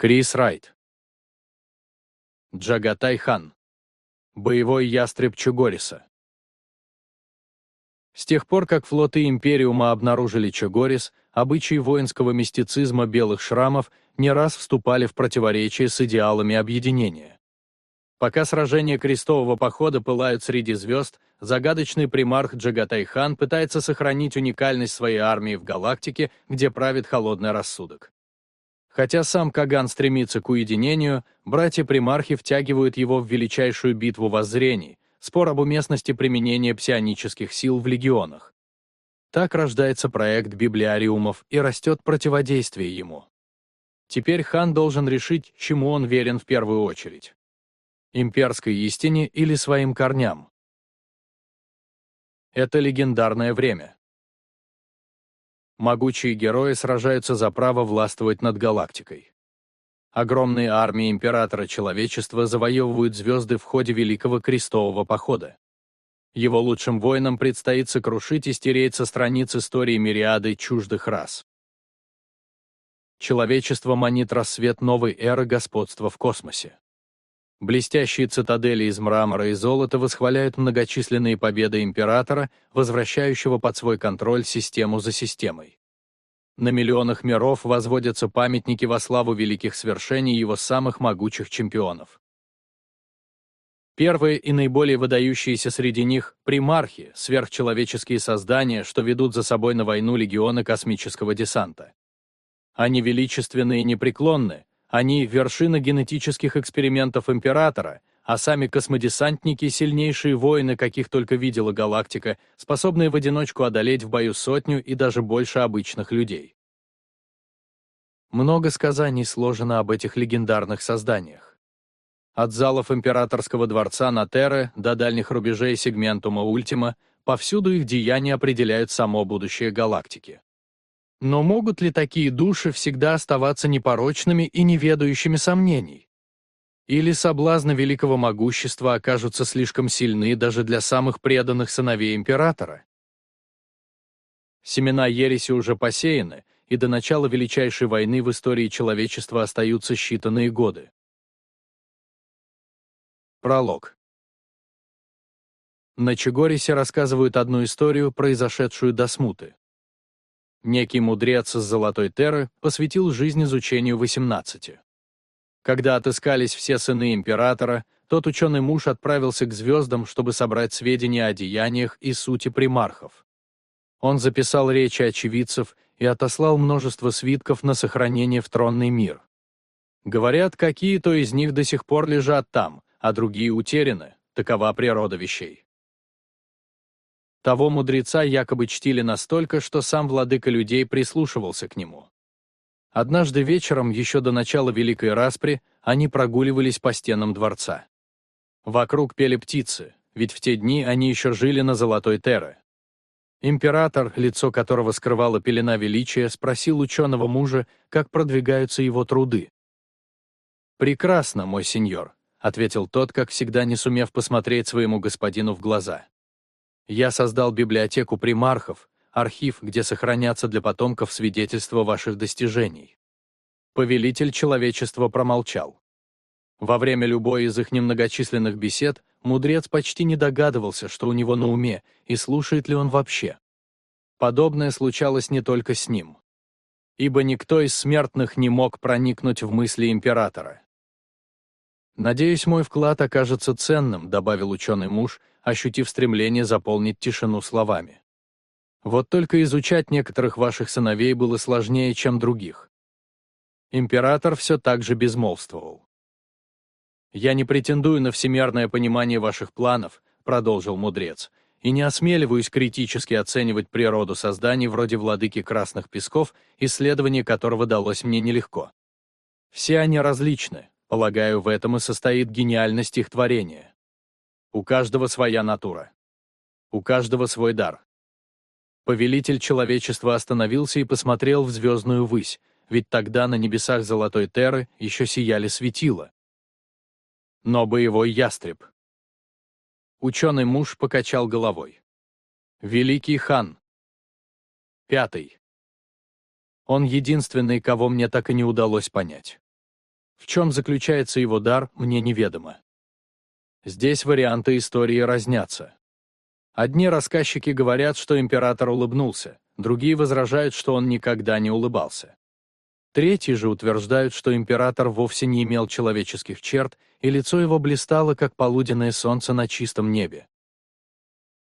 Крис Райт. Джагатай Хан. Боевой ястреб Чугориса. С тех пор, как флоты Империума обнаружили Чугорис, обычаи воинского мистицизма белых шрамов не раз вступали в противоречие с идеалами объединения. Пока сражения крестового похода пылают среди звезд, загадочный примарх Джагатай-хан пытается сохранить уникальность своей армии в галактике, где правит холодный рассудок. Хотя сам Каган стремится к уединению, братья-примархи втягивают его в величайшую битву воззрений, спор об уместности применения псионических сил в легионах. Так рождается проект библиариумов и растет противодействие ему. Теперь хан должен решить, чему он верен в первую очередь имперской истине или своим корням. Это легендарное время. Могучие герои сражаются за право властвовать над галактикой. Огромные армии императора человечества завоевывают звезды в ходе Великого Крестового Похода. Его лучшим воинам предстоит сокрушить и стереть со страниц истории мириады чуждых рас. Человечество манит рассвет новой эры господства в космосе. Блестящие цитадели из мрамора и золота восхваляют многочисленные победы императора, возвращающего под свой контроль систему за системой. На миллионах миров возводятся памятники во славу великих свершений его самых могучих чемпионов. Первые и наиболее выдающиеся среди них – примархи, сверхчеловеческие создания, что ведут за собой на войну легионы космического десанта. Они величественны и непреклонны, они — вершина генетических экспериментов Императора, а сами космодесантники — сильнейшие воины, каких только видела галактика, способные в одиночку одолеть в бою сотню и даже больше обычных людей. Много сказаний сложено об этих легендарных созданиях. От залов императорского дворца на Терре до дальних рубежей сегментума Ультима повсюду их деяния определяют само будущее галактики. Но могут ли такие души всегда оставаться непорочными и неведающими сомнений? Или соблазны великого могущества окажутся слишком сильны даже для самых преданных сыновей императора? Семена ереси уже посеяны, и до начала величайшей войны в истории человечества остаются считанные годы. Пролог. На Чегорисе рассказывают одну историю, произошедшую до смуты. Некий мудрец с Золотой Терры посвятил жизнь изучению 18. Когда отыскались все сыны императора, тот ученый муж отправился к звездам, чтобы собрать сведения о деяниях и сути примархов. Он записал речи очевидцев и отослал множество свитков на сохранение в тронный мир. Говорят, какие-то из них до сих пор лежат там, а другие утеряны, такова природа вещей. Того мудреца якобы чтили настолько, что сам владыка людей прислушивался к нему. Однажды вечером, еще до начала Великой Распри, они прогуливались по стенам дворца. Вокруг пели птицы, ведь в те дни они еще жили на Золотой Терре. Император, лицо которого скрывала пелена величия, спросил ученого мужа, как продвигаются его труды. «Прекрасно, мой сеньор», — ответил тот, как всегда не сумев посмотреть своему господину в глаза. Я создал библиотеку примархов, архив, где сохранятся для потомков свидетельства ваших достижений. Повелитель человечества промолчал. Во время любой из их немногочисленных бесед мудрец почти не догадывался, что у него на уме, и слушает ли он вообще. Подобное случалось не только с ним. Ибо никто из смертных не мог проникнуть в мысли императора. «Надеюсь, мой вклад окажется ценным», — добавил ученый муж, ощутив стремление заполнить тишину словами. Вот только изучать некоторых ваших сыновей было сложнее, чем других. Император все так же безмолвствовал. «Я не претендую на всемерное понимание ваших планов», — продолжил мудрец, «и не осмеливаюсь критически оценивать природу созданий вроде владыки Красных Песков, исследование которого далось мне нелегко. Все они различны, полагаю, в этом и состоит гениальность их творения. У каждого своя натура. У каждого свой дар. Повелитель человечества остановился и посмотрел в звездную высь, ведь тогда на небесах Золотой Терры еще сияли светила. Но боевой ястреб. Ученый муж покачал головой. Великий хан. Пятый. Он единственный, кого мне так и не удалось понять. В чем заключается его дар, мне неведомо. Здесь варианты истории разнятся. Одни рассказчики говорят, что император улыбнулся, другие возражают, что он никогда не улыбался. Третьи же утверждают, что император вовсе не имел человеческих черт, и лицо его блистало, как полуденное солнце на чистом небе.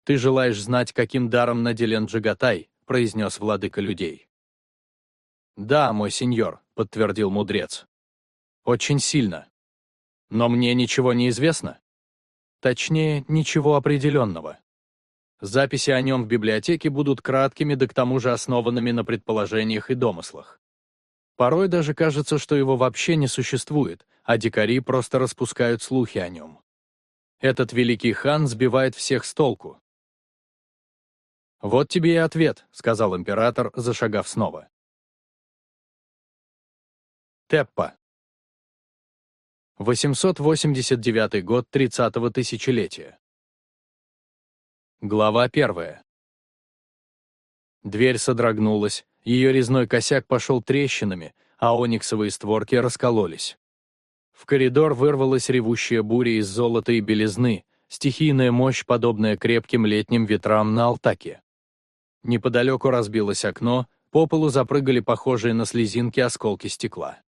«Ты желаешь знать, каким даром наделен Джагатай?» — произнес владыка людей. «Да, мой сеньор», — подтвердил мудрец. «Очень сильно. Но мне ничего не известно. Точнее, ничего определенного. Записи о нем в библиотеке будут краткими, да к тому же основанными на предположениях и домыслах. Порой даже кажется, что его вообще не существует, а дикари просто распускают слухи о нем. Этот великий хан сбивает всех с толку. «Вот тебе и ответ», — сказал император, зашагав снова. Теппа. 889 год 30-го тысячелетия. Глава 1. Дверь содрогнулась, ее резной косяк пошел трещинами, а ониксовые створки раскололись. В коридор вырвалась ревущая буря из золота и белизны, стихийная мощь, подобная крепким летним ветрам на Алтаке. Неподалеку разбилось окно, по полу запрыгали похожие на слезинки осколки стекла.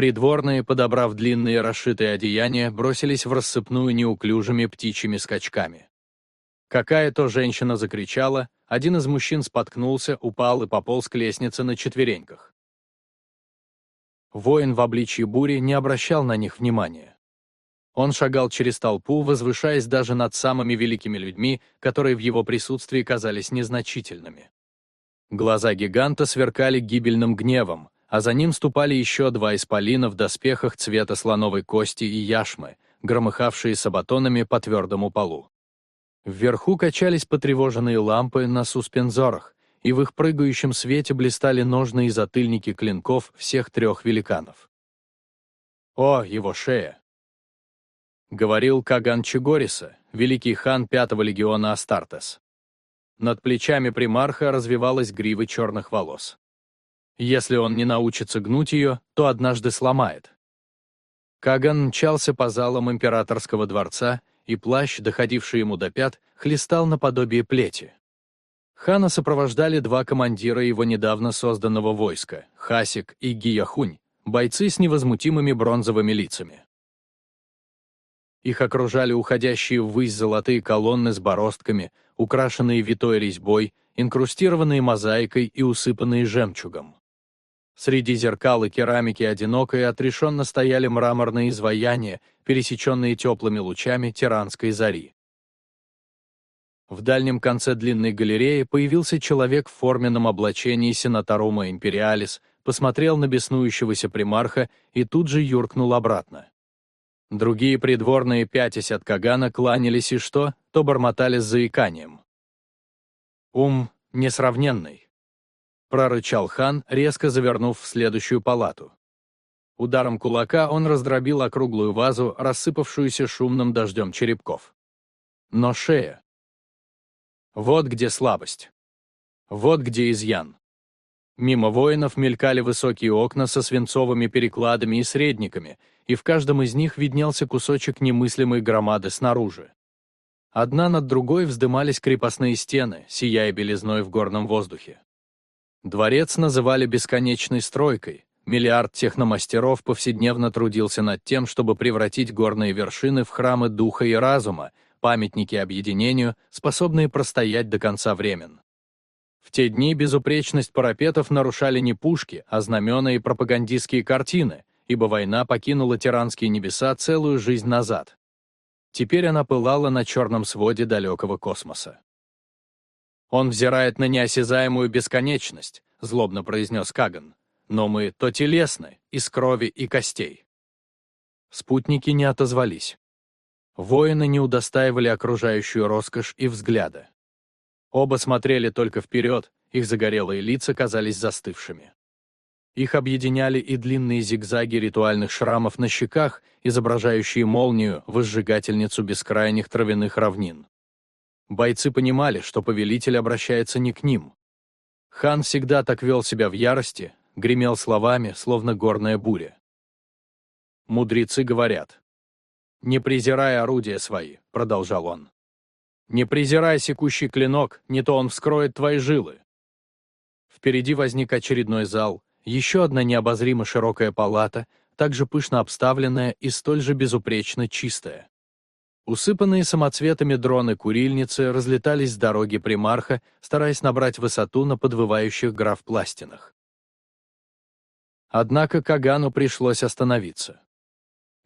Придворные, подобрав длинные расшитые одеяния, бросились в рассыпную неуклюжими птичьими скачками. Какая-то женщина закричала, один из мужчин споткнулся, упал и пополз к лестнице на четвереньках. Воин в обличье бури не обращал на них внимания. Он шагал через толпу, возвышаясь даже над самыми великими людьми, которые в его присутствии казались незначительными. Глаза гиганта сверкали гибельным гневом, а за ним ступали еще два исполина в доспехах цвета слоновой кости и яшмы, громыхавшие сабатонами по твердому полу. Вверху качались потревоженные лампы на суспензорах, и в их прыгающем свете блистали ножные и затыльники клинков всех трех великанов. «О, его шея!» — говорил Каган Чигориса, великий хан пятого легиона Астартес. Над плечами примарха развивалась грива черных волос. Если он не научится гнуть ее, то однажды сломает. Каган мчался по залам императорского дворца, и плащ, доходивший ему до пят, хлестал наподобие плети. Хана сопровождали два командира его недавно созданного войска — Хасик и Гияхунь, бойцы с невозмутимыми бронзовыми лицами. Их окружали уходящие ввысь золотые колонны с бороздками, украшенные витой резьбой, инкрустированные мозаикой и усыпанные жемчугом. Среди зеркал и керамики одиноко и отрешенно стояли мраморные изваяния, пересеченные теплыми лучами тиранской зари. В дальнем конце длинной галереи появился человек в форменном облачении сенаторума империалис, посмотрел на беснующегося примарха и тут же юркнул обратно. Другие придворные, пятясь от Кагана, кланялись и что, то бормотали с заиканием. Ум несравненный прорычал хан, резко завернув в следующую палату. Ударом кулака он раздробил округлую вазу, рассыпавшуюся шумным дождем черепков. Но шея. Вот где слабость. Вот где изъян. Мимо воинов мелькали высокие окна со свинцовыми перекладами и средниками, и в каждом из них виднелся кусочек немыслимой громады снаружи. Одна над другой вздымались крепостные стены, сияя белизной в горном воздухе. Дворец называли бесконечной стройкой. Миллиард техномастеров повседневно трудился над тем, чтобы превратить горные вершины в храмы духа и разума, памятники объединению, способные простоять до конца времен. В те дни безупречность парапетов нарушали не пушки, а знамена и пропагандистские картины, ибо война покинула тиранские небеса целую жизнь назад. Теперь она пылала на черном своде далекого космоса. «Он взирает на неосязаемую бесконечность», — злобно произнес Каган. «Но мы то телесны, из крови и костей». Спутники не отозвались. Воины не удостаивали окружающую роскошь и взгляда. Оба смотрели только вперед, их загорелые лица казались застывшими. Их объединяли и длинные зигзаги ритуальных шрамов на щеках, изображающие молнию, возжигательницу бескрайних травяных равнин. Бойцы понимали, что повелитель обращается не к ним. Хан всегда так вел себя в ярости, гремел словами, словно горная буря. Мудрецы говорят. «Не презирай орудия свои», — продолжал он. «Не презирай секущий клинок, не то он вскроет твои жилы». Впереди возник очередной зал, еще одна необозримо широкая палата, также пышно обставленная и столь же безупречно чистая. Усыпанные самоцветами дроны-курильницы разлетались с дороги примарха, стараясь набрать высоту на подвывающих граф-пластинах. Однако Кагану пришлось остановиться.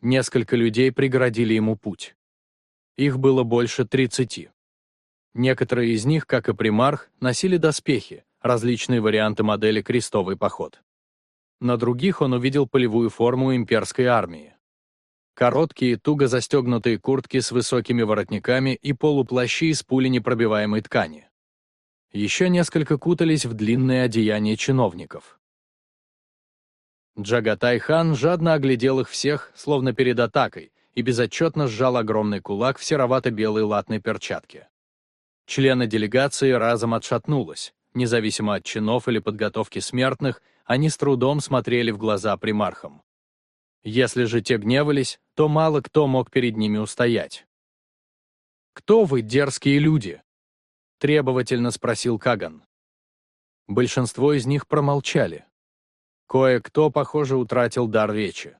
Несколько людей преградили ему путь. Их было больше 30. Некоторые из них, как и примарх, носили доспехи, различные варианты модели «Крестовый поход». На других он увидел полевую форму имперской армии. Короткие, туго застегнутые куртки с высокими воротниками и полуплащи из пуленепробиваемой ткани. Еще несколько кутались в длинные одеяния чиновников. Джагатай-хан жадно оглядел их всех, словно перед атакой, и безотчетно сжал огромный кулак в серовато-белой латной перчатке. Члены делегации разом отшатнулось. Независимо от чинов или подготовки смертных, они с трудом смотрели в глаза примархам. Если же те гневались, то мало кто мог перед ними устоять. «Кто вы, дерзкие люди?» — требовательно спросил Каган. Большинство из них промолчали. Кое-кто, похоже, утратил дар речи.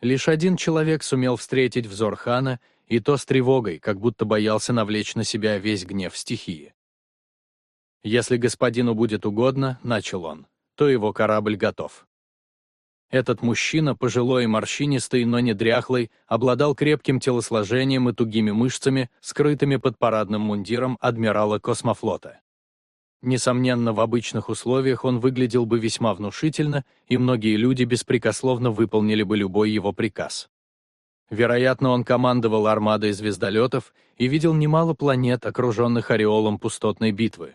Лишь один человек сумел встретить взор хана, и то с тревогой, как будто боялся навлечь на себя весь гнев стихии. «Если господину будет угодно», — начал он, — «то его корабль готов». Этот мужчина, пожилой и морщинистый, но не дряхлый, обладал крепким телосложением и тугими мышцами, скрытыми под парадным мундиром адмирала космофлота. Несомненно, в обычных условиях он выглядел бы весьма внушительно, и многие люди беспрекословно выполнили бы любой его приказ. Вероятно, он командовал армадой звездолетов и видел немало планет, окруженных ореолом пустотной битвы.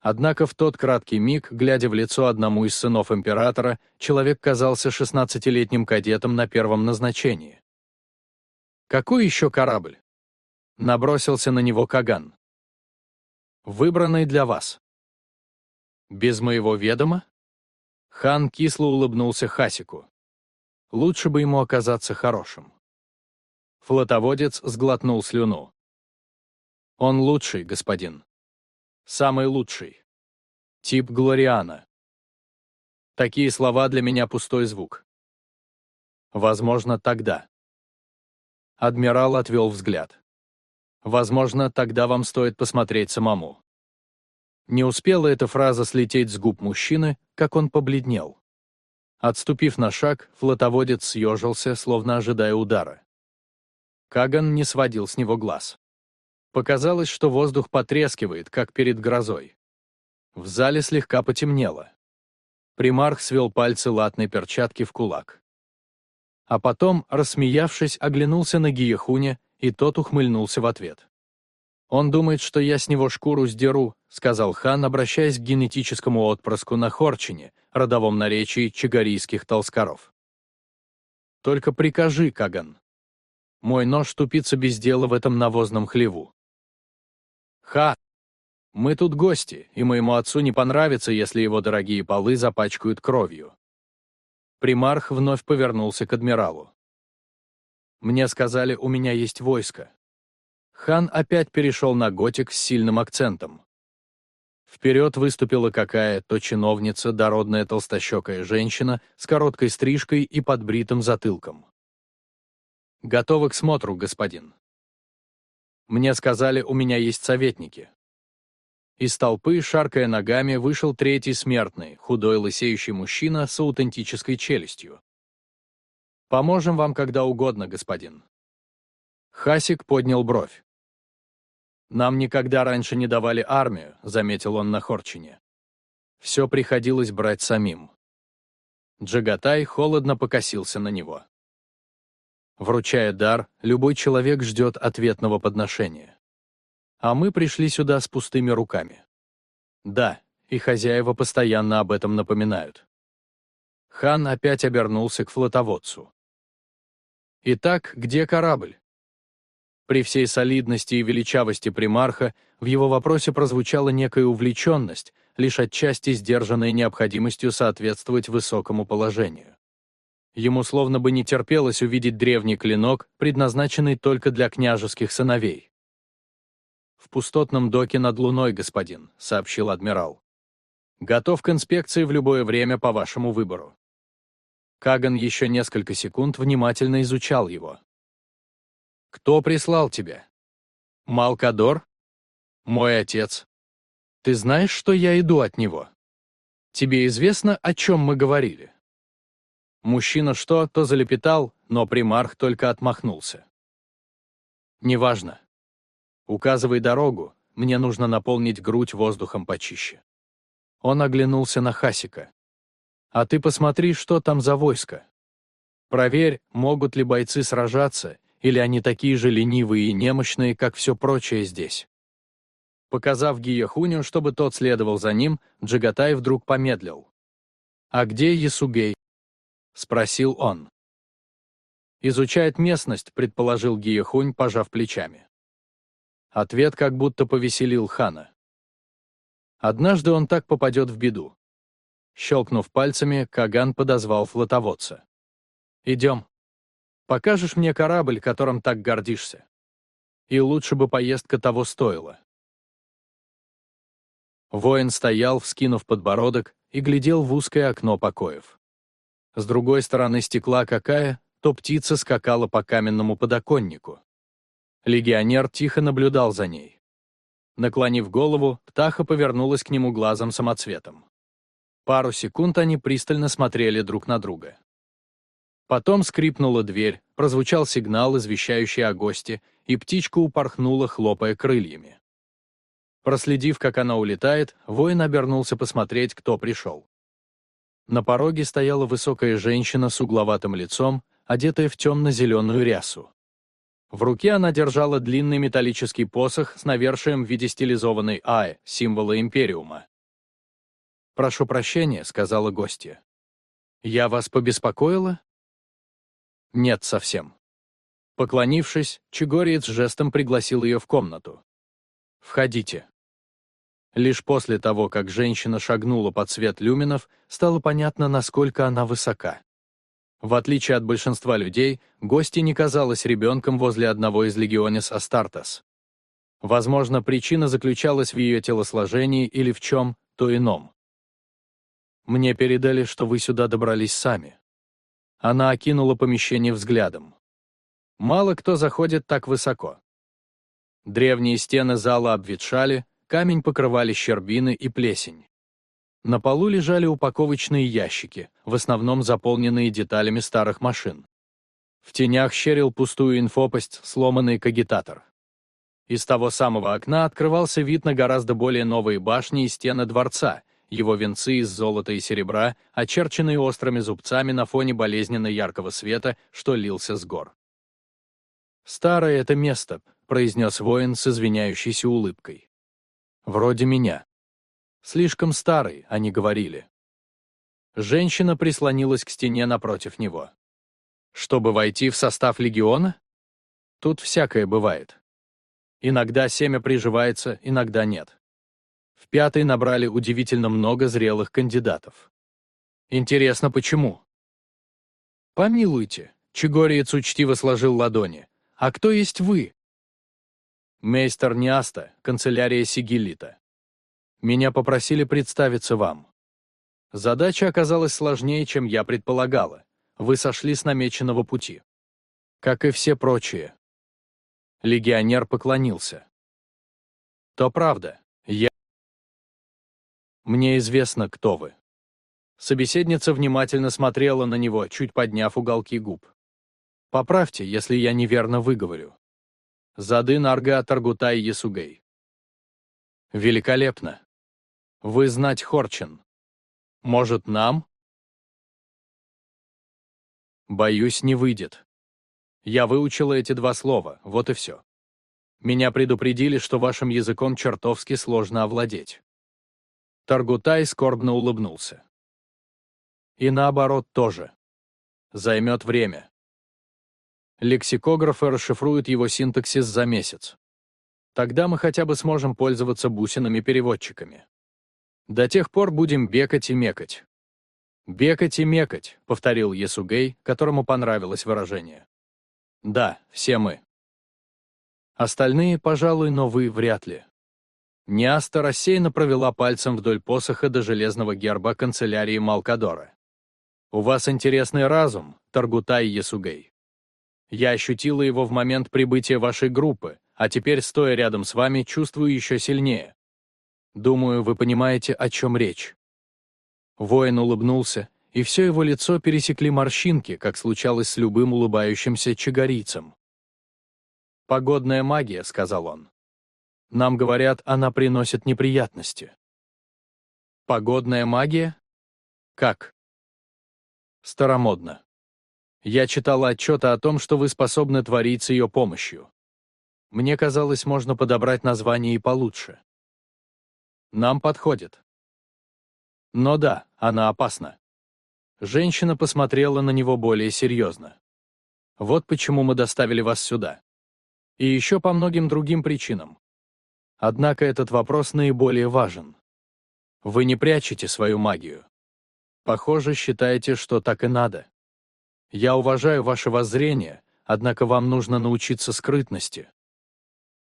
Однако в тот краткий миг, глядя в лицо одному из сынов императора, человек казался шестнадцатилетним кадетом на первом назначении. «Какой еще корабль?» Набросился на него Каган выбранный для вас. Без моего ведома? Хан кисло улыбнулся Хасику. Лучше бы ему оказаться хорошим. Флотоводец сглотнул слюну. Он лучший, господин. Самый лучший. Тип Глориана. Такие слова для меня пустой звук. Возможно, тогда. Адмирал отвел взгляд. Возможно, тогда вам стоит посмотреть самому. Не успела эта фраза слететь с губ мужчины, как он побледнел. Отступив на шаг, флотоводец съежился, словно ожидая удара. Каган не сводил с него глаз. Показалось, что воздух потрескивает, как перед грозой. В зале слегка потемнело. Примарх свел пальцы латной перчатки в кулак. А потом, рассмеявшись, оглянулся на Гиехуне, и тот ухмыльнулся в ответ. «Он думает, что я с него шкуру сдеру», — сказал хан, обращаясь к генетическому отпрыску на Хорчине, родовом наречии чигарийских толскаров. «Только прикажи, Каган. Мой нож тупится без дела в этом навозном хлеву». «Ха! Мы тут гости, и моему отцу не понравится, если его дорогие полы запачкают кровью». Примарх вновь повернулся к адмиралу. Мне сказали, у меня есть войско. Хан опять перешел на готик с сильным акцентом. Вперед выступила какая-то чиновница, дородная толстощекая женщина с короткой стрижкой и подбритым затылком. «Готовы к смотру, господин». Мне сказали, у меня есть советники. Из толпы, шаркая ногами, вышел третий смертный, худой лысеющий мужчина с аутентической челюстью. Поможем вам когда угодно, господин. Хасик поднял бровь. Нам никогда раньше не давали армию, заметил он на Хорчине. Все приходилось брать самим. Джагатай холодно покосился на него. Вручая дар, любой человек ждет ответного подношения. А мы пришли сюда с пустыми руками. Да, и хозяева постоянно об этом напоминают. Хан опять обернулся к флотоводцу. Итак, где корабль? При всей солидности и величавости примарха в его вопросе прозвучала некая увлеченность, лишь отчасти сдержанная необходимостью соответствовать высокому положению. Ему словно бы не терпелось увидеть древний клинок, предназначенный только для княжеских сыновей. «В пустотном доке над Луной, господин», — сообщил адмирал. «Готов к инспекции в любое время по вашему выбору». Каган еще несколько секунд внимательно изучал его. «Кто прислал тебя?» «Малкадор?» «Мой отец». «Ты знаешь, что я иду от него?» «Тебе известно, о чем мы говорили?» Мужчина что-то залепетал, но примарх только отмахнулся. «Неважно. Указывай дорогу, мне нужно наполнить грудь воздухом почище». Он оглянулся на Хасика. «А ты посмотри, что там за войско. Проверь, могут ли бойцы сражаться, или они такие же ленивые и немощные, как все прочее здесь». Показав Гиехуню, чтобы тот следовал за ним, Джагатай вдруг помедлил. «А где Ясугей?» — спросил он. «Изучает местность», — предположил Гиехунь, пожав плечами. Ответ как будто повеселил хана. Однажды он так попадет в беду. Щелкнув пальцами, Каган подозвал флотоводца. «Идем. Покажешь мне корабль, которым так гордишься. И лучше бы поездка того стоила». Воин стоял, вскинув подбородок, и глядел в узкое окно покоев. С другой стороны стекла какая, то птица скакала по каменному подоконнику. Легионер тихо наблюдал за ней. Наклонив голову, птаха повернулась к нему глазом самоцветом. Пару секунд они пристально смотрели друг на друга. Потом скрипнула дверь, прозвучал сигнал, извещающий о госте, и птичка упорхнула, хлопая крыльями. Проследив, как она улетает, воин обернулся посмотреть, кто пришел. На пороге стояла высокая женщина с угловатым лицом, одетая в темно-зеленую рясу. В руке она держала длинный металлический посох с навершием в виде стилизованной «Ай», символа Империума. «Прошу прощения», — сказала гостья. «Я вас побеспокоила?» «Нет, совсем». Поклонившись, Чегориец жестом пригласил ее в комнату. «Входите». Лишь после того, как женщина шагнула под свет люминов, стало понятно, насколько она высока. В отличие от большинства людей, гости не казалась ребенком возле одного из легионис Астартес. Возможно, причина заключалась в ее телосложении или в чем, то ином. «Мне передали, что вы сюда добрались сами». Она окинула помещение взглядом. Мало кто заходит так высоко. Древние стены зала обветшали, Камень покрывали щербины и плесень. На полу лежали упаковочные ящики, в основном заполненные деталями старых машин. В тенях щерил пустую инфопость сломанный кагитатор. Из того самого окна открывался вид на гораздо более новые башни и стены дворца, его венцы из золота и серебра, очерченные острыми зубцами на фоне болезненно яркого света, что лился с гор. «Старое это место», — произнес воин с извиняющейся улыбкой. Вроде меня. Слишком старый, они говорили. Женщина прислонилась к стене напротив него. Чтобы войти в состав легиона? Тут всякое бывает. Иногда семя приживается, иногда нет. В пятый набрали удивительно много зрелых кандидатов. Интересно, почему? Помилуйте, Чегориец учтиво сложил ладони. А кто есть вы? Мейстер Ниаста, канцелярия Сигилита. Меня попросили представиться вам. Задача оказалась сложнее, чем я предполагала. Вы сошли с намеченного пути. Как и все прочие. Легионер поклонился. То правда, я... Мне известно, кто вы. Собеседница внимательно смотрела на него, чуть подняв уголки губ. Поправьте, если я неверно выговорю. Зады Нарга Таргутай Ясугей. Великолепно. Вы знать Хорчин. Может, нам? Боюсь, не выйдет. Я выучила эти два слова, вот и все. Меня предупредили, что вашим языком чертовски сложно овладеть. Таргутай скорбно улыбнулся. И наоборот тоже. Займет время. Лексикографы расшифруют его синтаксис за месяц. Тогда мы хотя бы сможем пользоваться бусинами-переводчиками. До тех пор будем бекать и мекать. «Бекать и мекать», — повторил Есугей, которому понравилось выражение. «Да, все мы». Остальные, пожалуй, но вы вряд ли. Неаста рассеянно провела пальцем вдоль посоха до железного герба канцелярии Малкадора. «У вас интересный разум, Таргутай Есугей. Я ощутила его в момент прибытия вашей группы, а теперь, стоя рядом с вами, чувствую еще сильнее. Думаю, вы понимаете, о чем речь». Воин улыбнулся, и все его лицо пересекли морщинки, как случалось с любым улыбающимся чагарийцем. «Погодная магия», — сказал он. «Нам говорят, она приносит неприятности». «Погодная магия? Как?» «Старомодно. Я читала отчеты о том, что вы способны творить с ее помощью. Мне казалось, можно подобрать название и получше. Нам подходит. Но да, она опасна. Женщина посмотрела на него более серьезно. Вот почему мы доставили вас сюда. И еще по многим другим причинам. Однако этот вопрос наиболее важен. Вы не прячете свою магию. Похоже, считаете, что так и надо. Я уважаю ваше воззрение, однако вам нужно научиться скрытности.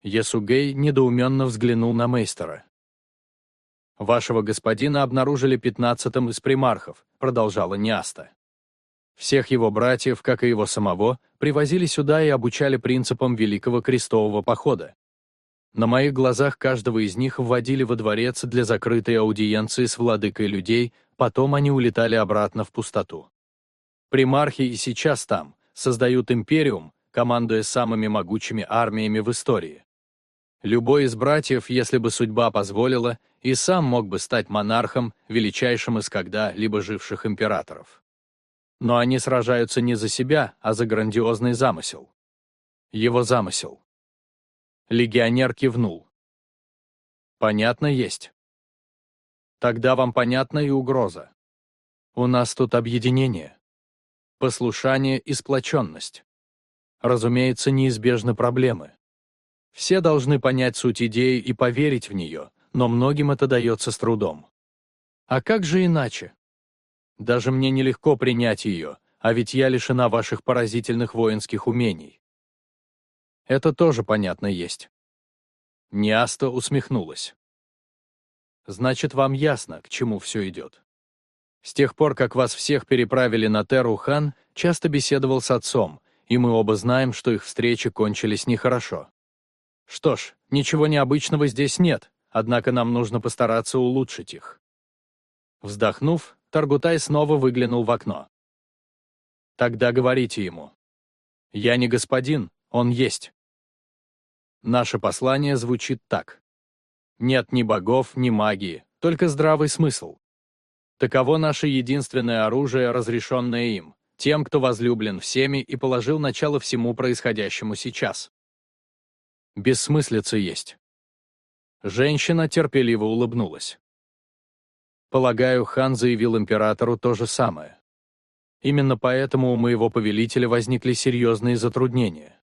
Есугей недоуменно взглянул на Мейстера. «Вашего господина обнаружили пятнадцатым из примархов», — продолжала Неаста. Всех его братьев, как и его самого, привозили сюда и обучали принципам Великого Крестового Похода. На моих глазах каждого из них вводили во дворец для закрытой аудиенции с владыкой людей, потом они улетали обратно в пустоту. Примархи и сейчас там, создают империум, командуя самыми могучими армиями в истории. Любой из братьев, если бы судьба позволила, и сам мог бы стать монархом, величайшим из когда-либо живших императоров. Но они сражаются не за себя, а за грандиозный замысел. Его замысел. Легионер кивнул. Понятно есть. Тогда вам понятна и угроза. У нас тут объединение. Послушание и сплоченность. Разумеется, неизбежны проблемы. Все должны понять суть идеи и поверить в нее, но многим это дается с трудом. А как же иначе? Даже мне нелегко принять ее, а ведь я лишена ваших поразительных воинских умений. Это тоже понятно есть. Неаста усмехнулась. Значит, вам ясно, к чему все идет. С тех пор, как вас всех переправили на Теру хан, часто беседовал с отцом, и мы оба знаем, что их встречи кончились нехорошо. Что ж, ничего необычного здесь нет, однако нам нужно постараться улучшить их. Вздохнув, Таргутай снова выглянул в окно. Тогда говорите ему. Я не господин, он есть. Наше послание звучит так. Нет ни богов, ни магии, только здравый смысл. Таково наше единственное оружие, разрешенное им, тем, кто возлюблен всеми и положил начало всему происходящему сейчас. Бессмыслица есть. Женщина терпеливо улыбнулась. Полагаю, хан заявил императору то же самое. Именно поэтому у моего повелителя возникли серьезные затруднения.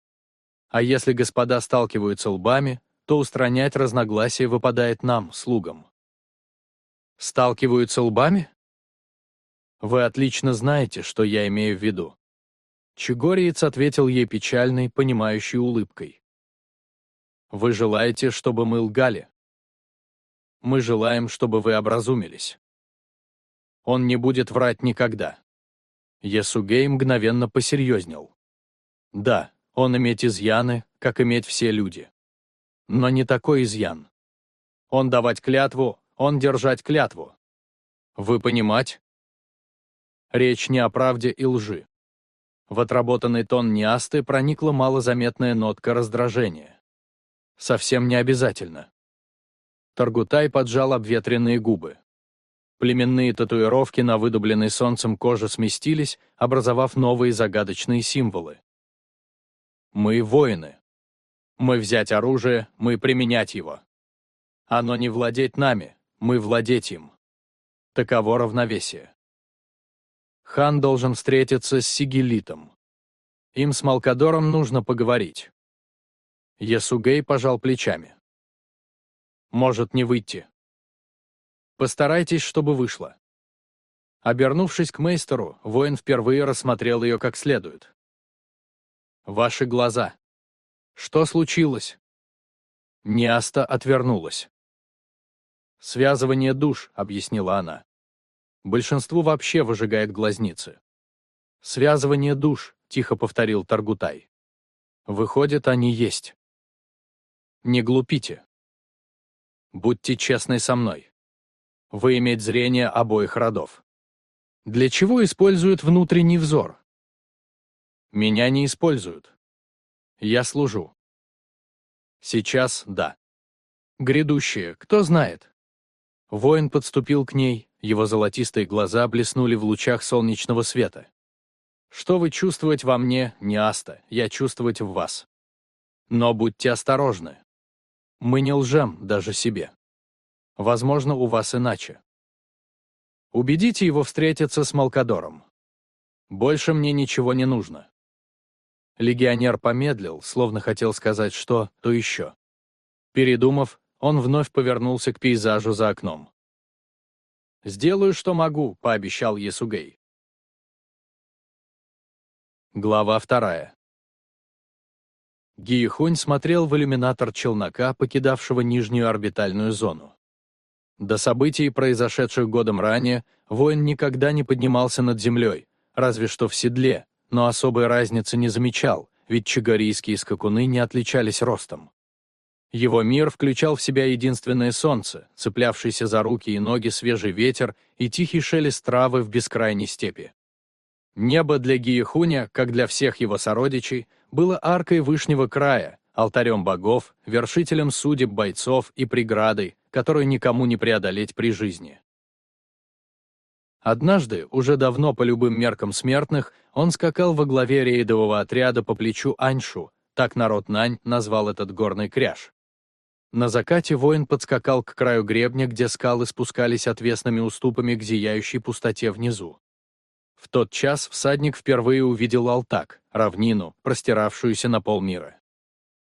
А если господа сталкиваются лбами, то устранять разногласия выпадает нам, слугам. Сталкиваются лбами? Вы отлично знаете, что я имею в виду. Чегориец ответил ей печальной, понимающей улыбкой. Вы желаете, чтобы мы лгали? Мы желаем, чтобы вы образумились. Он не будет врать никогда. Ясугей мгновенно посерьезнел. Да, он иметь изъяны, как иметь все люди. Но не такой изъян. Он давать клятву, он держать клятву. Вы понимать? Речь не о правде и лжи. В отработанный тон неасты проникла малозаметная нотка раздражения. Совсем не обязательно. Таргутай поджал обветренные губы. Племенные татуировки на выдубленной солнцем коже сместились, образовав новые загадочные символы. Мы воины. Мы взять оружие, мы применять его. Оно не владеть нами, мы владеть им. Таково равновесие. Хан должен встретиться с Сигелитом. Им с Малкадором нужно поговорить. Ясугей пожал плечами. «Может не выйти. Постарайтесь, чтобы вышло. Обернувшись к мейстеру, воин впервые рассмотрел ее как следует. «Ваши глаза. Что случилось?» Неаста отвернулась. «Связывание душ», — объяснила она. «Большинству вообще выжигает глазницы». «Связывание душ», — тихо повторил Таргутай. «Выходит, они есть». «Не глупите. Будьте честны со мной. Вы иметь зрение обоих родов. Для чего используют внутренний взор? Меня не используют. Я служу. Сейчас — да. Грядущее, кто знает? Воин подступил к ней, его золотистые глаза блеснули в лучах солнечного света. Что вы чувствовать во мне, не аста, я чувствовать в вас. Но будьте осторожны. Мы не лжем даже себе. Возможно, у вас иначе. Убедите его встретиться с Малкадором. Больше мне ничего не нужно. Легионер помедлил, словно хотел сказать что, то еще. Передумав, он вновь повернулся к пейзажу за окном. «Сделаю, что могу», — пообещал Есугей. Глава вторая. Гиехунь смотрел в иллюминатор челнока, покидавшего нижнюю орбитальную зону. До событий, произошедших годом ранее, воин никогда не поднимался над землей, разве что в седле, но особой разницы не замечал, ведь чигарийские скакуны не отличались ростом. Его мир включал в себя единственное солнце, цеплявшийся за руки и ноги свежий ветер и тихий шелест травы в бескрайней степи. Небо для Гиехуня, как для всех его сородичей, было аркой Вышнего края, алтарем богов, вершителем судеб бойцов и преградой, которую никому не преодолеть при жизни. Однажды, уже давно по любым меркам смертных, он скакал во главе рейдового отряда по плечу Аньшу, так народ Нань назвал этот горный кряж. На закате воин подскакал к краю гребня, где скалы спускались отвесными уступами к зияющей пустоте внизу. В тот час всадник впервые увидел Алтак, равнину, простиравшуюся на полмира.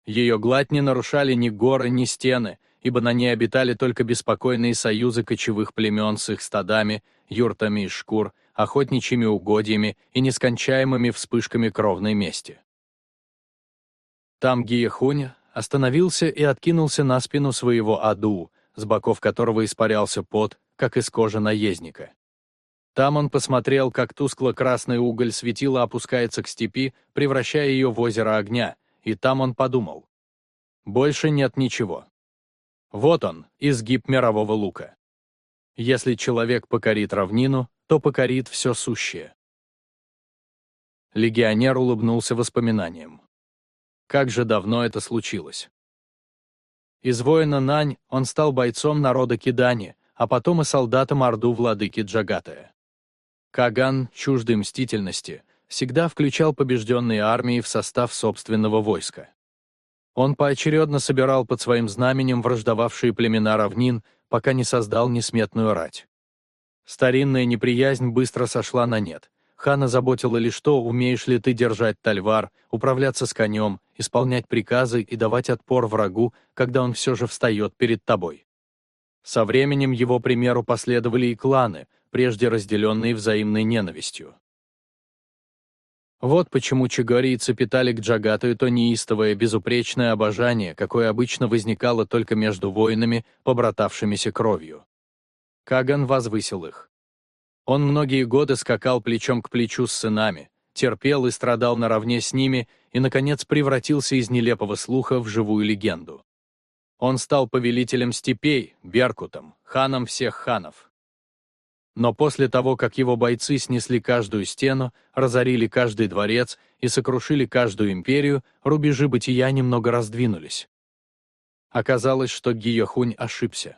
Ее гладь не нарушали ни горы, ни стены, ибо на ней обитали только беспокойные союзы кочевых племен с их стадами, юртами из шкур, охотничьими угодьями и нескончаемыми вспышками кровной мести. Там Гиехуня остановился и откинулся на спину своего аду, с боков которого испарялся пот, как из кожи наездника. Там он посмотрел, как тускло-красный уголь светила опускается к степи, превращая ее в озеро огня, и там он подумал. Больше нет ничего. Вот он, изгиб мирового лука. Если человек покорит равнину, то покорит все сущее. Легионер улыбнулся воспоминанием. Как же давно это случилось. Из воина Нань он стал бойцом народа Кидани, а потом и солдатом Орду владыки Джагатая. Каган, чуждый мстительности, всегда включал побежденные армии в состав собственного войска. Он поочередно собирал под своим знаменем враждовавшие племена равнин, пока не создал несметную рать. Старинная неприязнь быстро сошла на нет. Хана заботила лишь то, умеешь ли ты держать тальвар, управляться с конем, исполнять приказы и давать отпор врагу, когда он все же встает перед тобой. Со временем его примеру последовали и кланы, прежде разделенные взаимной ненавистью. Вот почему чагарийцы питали к Джагатаю то неистовое безупречное обожание, какое обычно возникало только между воинами, побратавшимися кровью. Каган возвысил их. Он многие годы скакал плечом к плечу с сынами, терпел и страдал наравне с ними и, наконец, превратился из нелепого слуха в живую легенду. Он стал повелителем степей, Беркутом, ханом всех ханов. Но после того, как его бойцы снесли каждую стену, разорили каждый дворец и сокрушили каждую империю, рубежи бытия немного раздвинулись. Оказалось, что Гиохунь ошибся.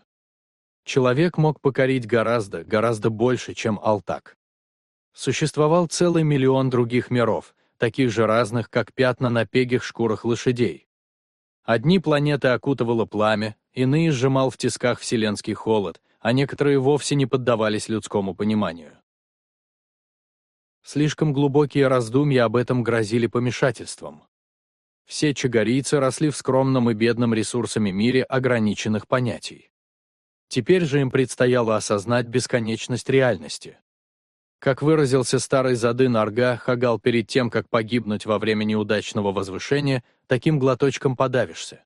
Человек мог покорить гораздо, гораздо больше, чем Алтак. Существовал целый миллион других миров, таких же разных, как пятна на пегих шкурах лошадей. Одни планеты окутывало пламя, иные сжимал в тисках вселенский холод, а некоторые вовсе не поддавались людскому пониманию. Слишком глубокие раздумья об этом грозили помешательством. Все чагарийцы росли в скромном и бедном ресурсами мире ограниченных понятий. Теперь же им предстояло осознать бесконечность реальности. Как выразился старый зады Нарга, Хагал перед тем, как погибнуть во время неудачного возвышения, таким глоточком подавишься.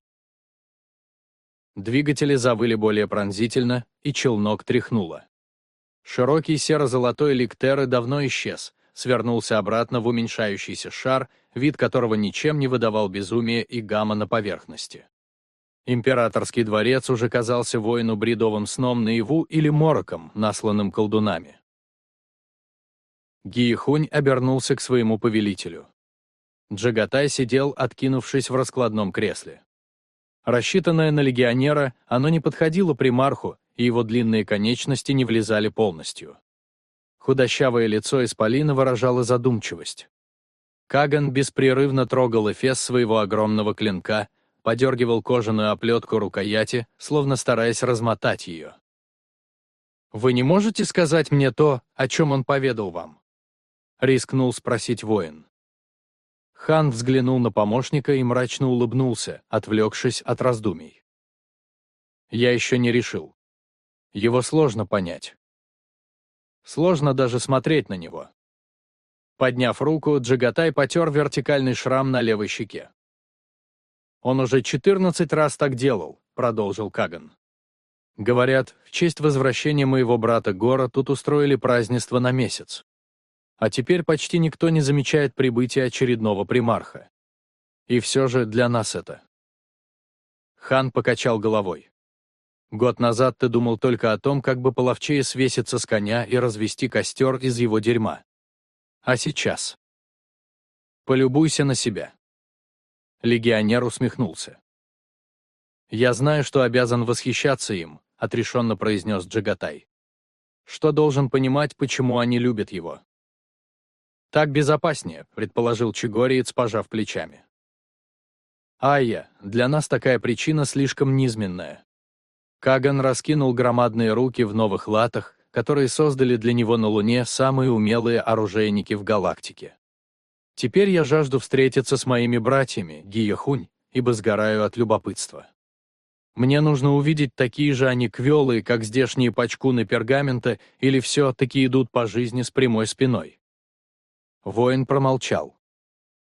Двигатели завыли более пронзительно, и челнок тряхнуло. Широкий серо-золотой ликтеры давно исчез, свернулся обратно в уменьшающийся шар, вид которого ничем не выдавал безумия и гамма на поверхности. Императорский дворец уже казался воину бредовым сном наяву или мороком, насланным колдунами. Гиехунь обернулся к своему повелителю. Джагатай сидел, откинувшись в раскладном кресле. Рассчитанное на легионера, оно не подходило примарху, и его длинные конечности не влезали полностью. Худощавое лицо Исполина выражало задумчивость. Каган беспрерывно трогал эфес своего огромного клинка, подергивал кожаную оплетку рукояти, словно стараясь размотать ее. «Вы не можете сказать мне то, о чем он поведал вам?» — рискнул спросить воин. Хан взглянул на помощника и мрачно улыбнулся, отвлекшись от раздумий. «Я еще не решил. Его сложно понять. Сложно даже смотреть на него». Подняв руку, Джагатай потер вертикальный шрам на левой щеке. «Он уже 14 раз так делал», — продолжил Каган. «Говорят, в честь возвращения моего брата Гора тут устроили празднество на месяц а теперь почти никто не замечает прибытия очередного примарха. И все же для нас это. Хан покачал головой. Год назад ты думал только о том, как бы половчее свеситься с коня и развести костер из его дерьма. А сейчас? Полюбуйся на себя. Легионер усмехнулся. «Я знаю, что обязан восхищаться им», — отрешенно произнес Джагатай. «Что должен понимать, почему они любят его?» «Так безопаснее», — предположил Чигориец, пожав плечами. «Айя, для нас такая причина слишком низменная». Каган раскинул громадные руки в новых латах, которые создали для него на Луне самые умелые оружейники в галактике. Теперь я жажду встретиться с моими братьями, Гия-Хунь, ибо сгораю от любопытства. Мне нужно увидеть, такие же они квелые, как здешние пачкуны пергамента, или все-таки идут по жизни с прямой спиной. Воин промолчал.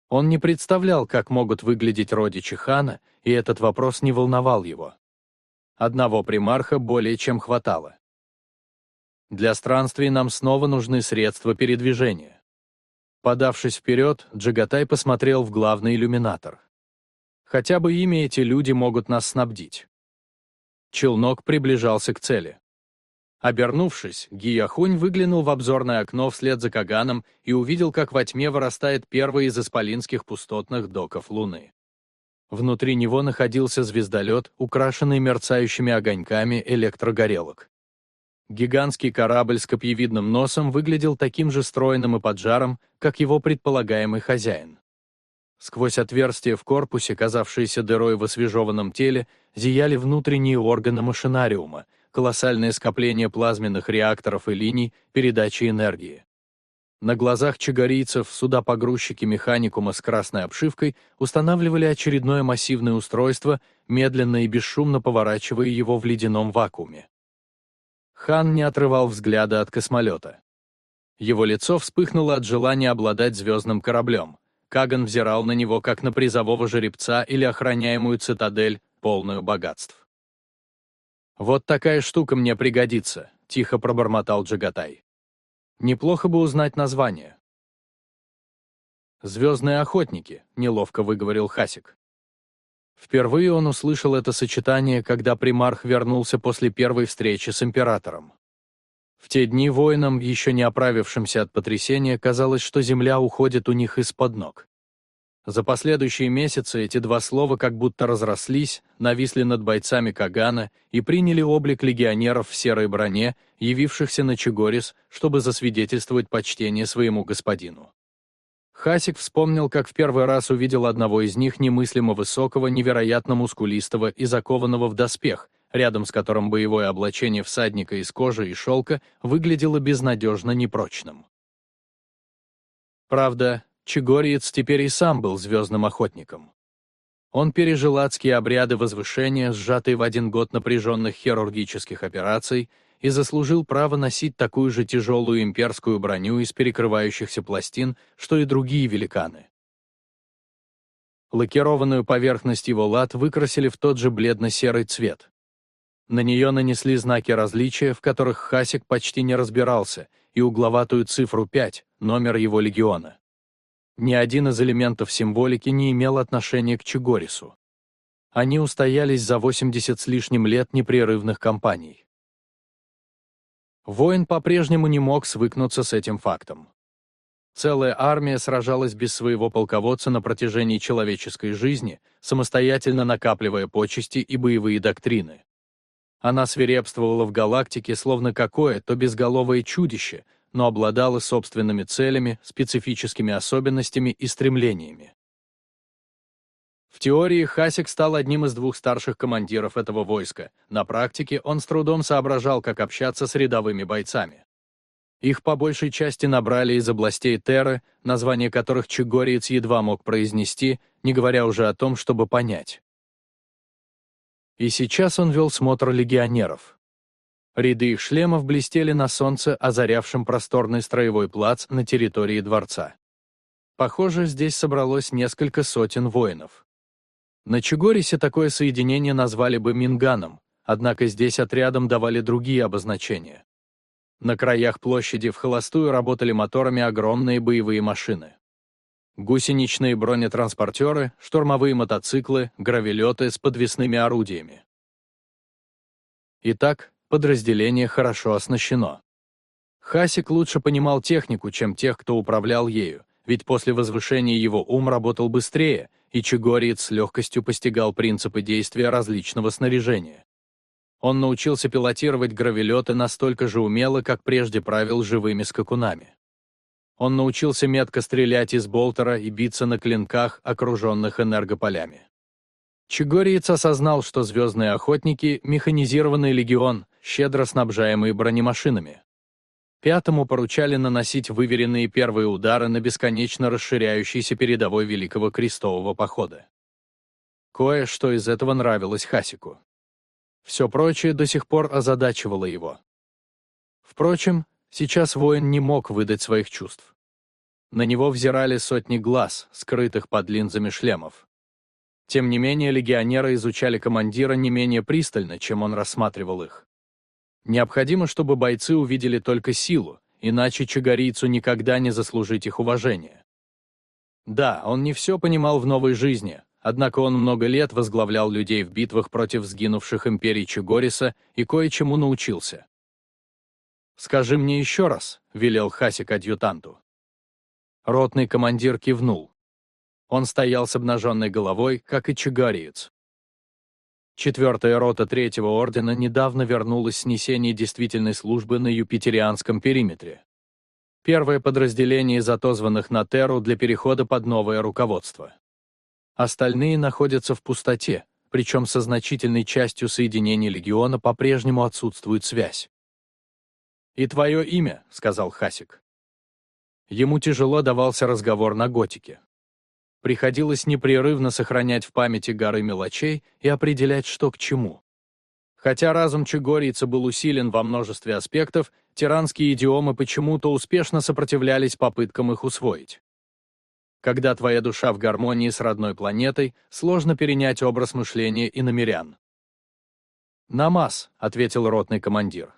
Он не представлял, как могут выглядеть родичи хана, и этот вопрос не волновал его. Одного примарха более чем хватало. Для странствий нам снова нужны средства передвижения. Подавшись вперед, Джагатай посмотрел в главный иллюминатор. Хотя бы ими эти люди могут нас снабдить. Челнок приближался к цели. Обернувшись, Гияхунь выглянул в обзорное окно вслед за Каганом и увидел, как во тьме вырастает первый из исполинских пустотных доков Луны. Внутри него находился звездолет, украшенный мерцающими огоньками электрогорелок. Гигантский корабль с копьевидным носом выглядел таким же стройным и поджаром, как его предполагаемый хозяин. Сквозь отверстие в корпусе, казавшееся дырой в освежеванном теле, зияли внутренние органы машинариума — колоссальное скопление плазменных реакторов и линий передачи энергии. На глазах чагарийцев суда-погрузчики механикума с красной обшивкой устанавливали очередное массивное устройство, медленно и бесшумно поворачивая его в ледяном вакууме. Хан не отрывал взгляда от космолета. Его лицо вспыхнуло от желания обладать звездным кораблем. Каган взирал на него как на призового жеребца или охраняемую цитадель, полную богатств. «Вот такая штука мне пригодится», — тихо пробормотал Джагатай. «Неплохо бы узнать название». «Звездные охотники», — неловко выговорил Хасик. Впервые он услышал это сочетание, когда примарх вернулся после первой встречи с императором. В те дни воинам, еще не оправившимся от потрясения, казалось, что земля уходит у них из-под ног. За последующие месяцы эти два слова как будто разрослись, нависли над бойцами Кагана и приняли облик легионеров в серой броне, явившихся на Чегорис, чтобы засвидетельствовать почтение своему господину. Хасик вспомнил, как в первый раз увидел одного из них немыслимо высокого, невероятно мускулистого и закованного в доспех, рядом с которым боевое облачение всадника из кожи и шелка выглядело безнадежно непрочным. Правда, Чегориец теперь и сам был звездным охотником. Он пережил адские обряды возвышения, сжатые в один год напряженных хирургических операций, и заслужил право носить такую же тяжелую имперскую броню из перекрывающихся пластин, что и другие великаны. Лакированную поверхность его лад выкрасили в тот же бледно-серый цвет. На нее нанесли знаки различия, в которых Хасик почти не разбирался, и угловатую цифру 5, номер его легиона. Ни один из элементов символики не имел отношения к Чигорису. Они устоялись за 80 с лишним лет непрерывных кампаний. Воин по-прежнему не мог свыкнуться с этим фактом. Целая армия сражалась без своего полководца на протяжении человеческой жизни, самостоятельно накапливая почести и боевые доктрины. Она свирепствовала в галактике, словно какое-то безголовое чудище, но обладала собственными целями, специфическими особенностями и стремлениями. В теории Хасик стал одним из двух старших командиров этого войска. На практике он с трудом соображал, как общаться с рядовыми бойцами. Их по большей части набрали из областей Терры, название которых чигориец едва мог произнести, не говоря уже о том, чтобы понять. И сейчас он вел смотр легионеров. Ряды их шлемов блестели на солнце, озарявшем просторный строевой плац на территории дворца. Похоже, здесь собралось несколько сотен воинов. На Чугорисе такое соединение назвали бы Минганом, однако здесь отрядом давали другие обозначения. На краях площади в холостую работали моторами огромные боевые машины. Гусеничные бронетранспортеры, штурмовые мотоциклы, гравелеты с подвесными орудиями. Итак, подразделение хорошо оснащено. Хасик лучше понимал технику, чем тех, кто управлял ею, ведь после возвышения его ум работал быстрее, и Чегориец с легкостью постигал принципы действия различного снаряжения. Он научился пилотировать гравелеты настолько же умело, как прежде правил живыми скакунами. Он научился метко стрелять из болтера и биться на клинках, окруженных энергополями. Чигориец осознал, что «Звездные охотники» — механизированный легион, щедро снабжаемый бронемашинами. Пятому поручали наносить выверенные первые удары на бесконечно расширяющийся передовой Великого Крестового похода. Кое-что из этого нравилось Хасику. Все прочее до сих пор озадачивало его. Впрочем, сейчас воин не мог выдать своих чувств. На него взирали сотни глаз, скрытых под линзами шлемов. Тем не менее, легионеры изучали командира не менее пристально, чем он рассматривал их. Необходимо, чтобы бойцы увидели только силу, иначе чагарийцу никогда не заслужить их уважения. Да, он не все понимал в новой жизни, однако он много лет возглавлял людей в битвах против сгинувших империй Чигориса и кое-чему научился. «Скажи мне еще раз», — велел Хасик адъютанту. Ротный командир кивнул. Он стоял с обнаженной головой, как и чигариец. Четвертая рота Третьего Ордена недавно вернулась с несения действительной службы на Юпитерианском периметре. Первое подразделение из отозванных на Терру для перехода под новое руководство. Остальные находятся в пустоте, причем со значительной частью соединения легиона по-прежнему отсутствует связь. «И твое имя», — сказал Хасик. Ему тяжело давался разговор на готике. Приходилось непрерывно сохранять в памяти горы мелочей и определять, что к чему. Хотя разум чигорийца был усилен во множестве аспектов, тиранские идиомы почему-то успешно сопротивлялись попыткам их усвоить. Когда твоя душа в гармонии с родной планетой, сложно перенять образ мышления и. «Намаз», — ответил ротный командир.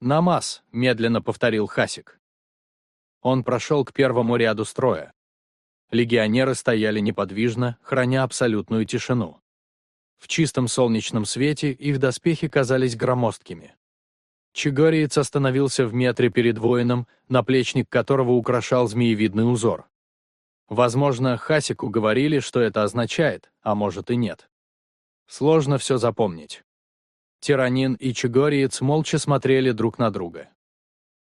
«Намаз», — медленно повторил Хасик. Он прошел к первому ряду строя. Легионеры стояли неподвижно, храня абсолютную тишину. В чистом солнечном свете их доспехи казались громоздкими. Чигориец остановился в метре перед воином, наплечник которого украшал змеевидный узор. Возможно, Хасику говорили, что это означает, а может и нет. Сложно все запомнить. Тиранин и Чигориец молча смотрели друг на друга.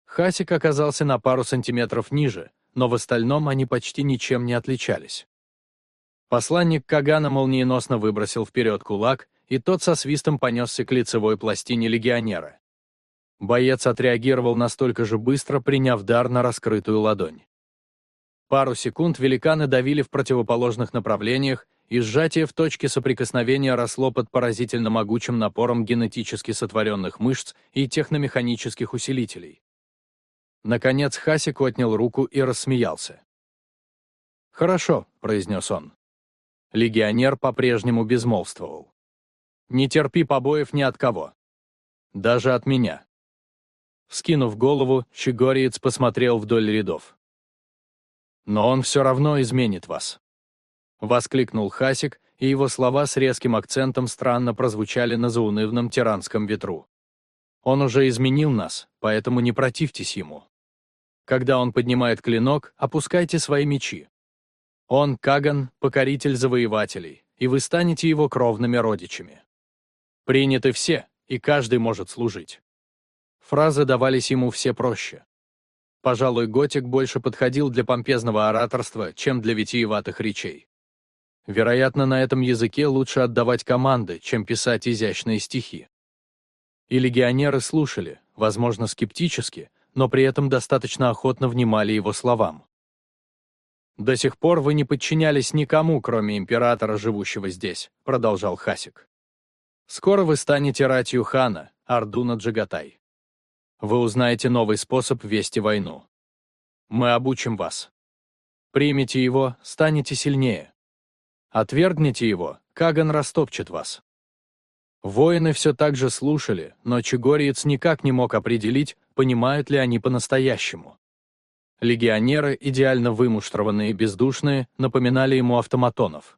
Хасик оказался на пару сантиметров ниже, но в остальном они почти ничем не отличались. Посланник Кагана молниеносно выбросил вперед кулак, и тот со свистом понесся к лицевой пластине легионера. Боец отреагировал настолько же быстро, приняв дар на раскрытую ладонь. Пару секунд великаны давили в противоположных направлениях, и сжатие в точке соприкосновения росло под поразительно могучим напором генетически сотворенных мышц и техномеханических усилителей. Наконец Хасик отнял руку и рассмеялся. «Хорошо», — произнес он. Легионер по-прежнему безмолвствовал. «Не терпи побоев ни от кого. Даже от меня». Вскинув голову, Чигориец посмотрел вдоль рядов. «Но он все равно изменит вас», — воскликнул Хасик, и его слова с резким акцентом странно прозвучали на заунывном тиранском ветру. «Он уже изменил нас, поэтому не противьтесь ему. Когда он поднимает клинок, опускайте свои мечи. Он, Каган, покоритель завоевателей, и вы станете его кровными родичами. Приняты все, и каждый может служить. Фразы давались ему все проще. Пожалуй, Готик больше подходил для помпезного ораторства, чем для витиеватых речей. Вероятно, на этом языке лучше отдавать команды, чем писать изящные стихи. И легионеры слушали, возможно, скептически, но при этом достаточно охотно внимали его словам. «До сих пор вы не подчинялись никому, кроме императора, живущего здесь», — продолжал Хасик. «Скоро вы станете ратью хана, Ардуна Джагатай вы узнаете новый способ вести войну. Мы обучим вас. Примите его, станете сильнее. Отвергните его, Каган растопчет вас. Воины все так же слушали, но Чегориец никак не мог определить, понимают ли они по-настоящему. Легионеры, идеально вымуштрованные и бездушные, напоминали ему автоматонов.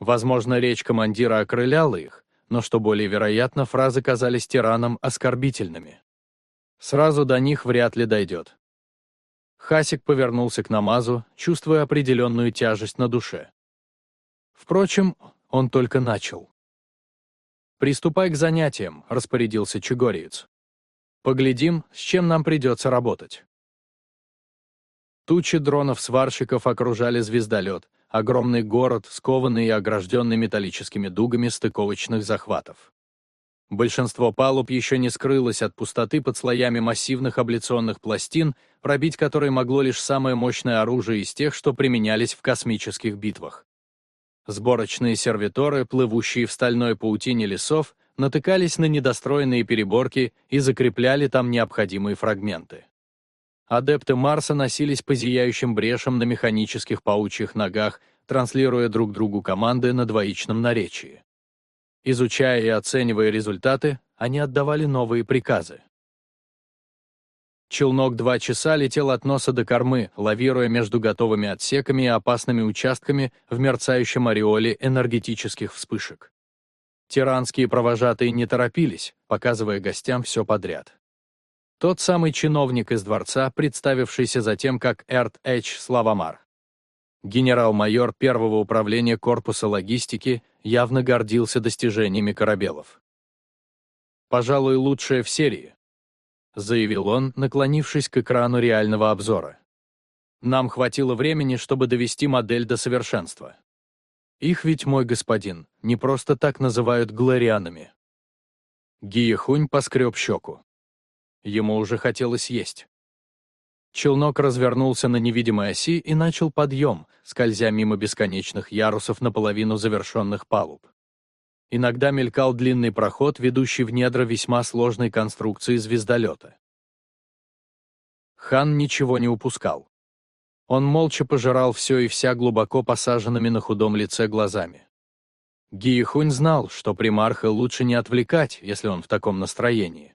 Возможно, речь командира окрыляла их, но, что более вероятно, фразы казались тираном оскорбительными. Сразу до них вряд ли дойдет. Хасик повернулся к намазу, чувствуя определенную тяжесть на душе. Впрочем, он только начал. «Приступай к занятиям», — распорядился Чегориец. «Поглядим, с чем нам придется работать». Тучи дронов-сварщиков окружали звездолет, огромный город, скованный и огражденный металлическими дугами стыковочных захватов. Большинство палуб еще не скрылось от пустоты под слоями массивных абляционных пластин, пробить которые могло лишь самое мощное оружие из тех, что применялись в космических битвах. Сборочные сервиторы, плывущие в стальной паутине лесов, натыкались на недостроенные переборки и закрепляли там необходимые фрагменты. Адепты Марса носились по зияющим брешам на механических паучьих ногах, транслируя друг другу команды на двоичном наречии. Изучая и оценивая результаты, они отдавали новые приказы. Челнок два часа летел от носа до кормы, лавируя между готовыми отсеками и опасными участками в мерцающем ореоле энергетических вспышек. Тиранские провожатые не торопились, показывая гостям все подряд. Тот самый чиновник из дворца, представившийся затем как Эрт Эч Славамар. Генерал-майор первого управления корпуса логистики явно гордился достижениями корабелов. «Пожалуй, лучшее в серии», — заявил он, наклонившись к экрану реального обзора. «Нам хватило времени, чтобы довести модель до совершенства. Их ведь, мой господин, не просто так называют глорианами». Гиехунь поскреб щеку. Ему уже хотелось есть. Челнок развернулся на невидимой оси и начал подъем, скользя мимо бесконечных ярусов наполовину завершенных палуб. Иногда мелькал длинный проход, ведущий в недра весьма сложной конструкции звездолета. Хан ничего не упускал. Он молча пожирал все и вся глубоко посаженными на худом лице глазами. Гиехунь знал, что примарха лучше не отвлекать, если он в таком настроении.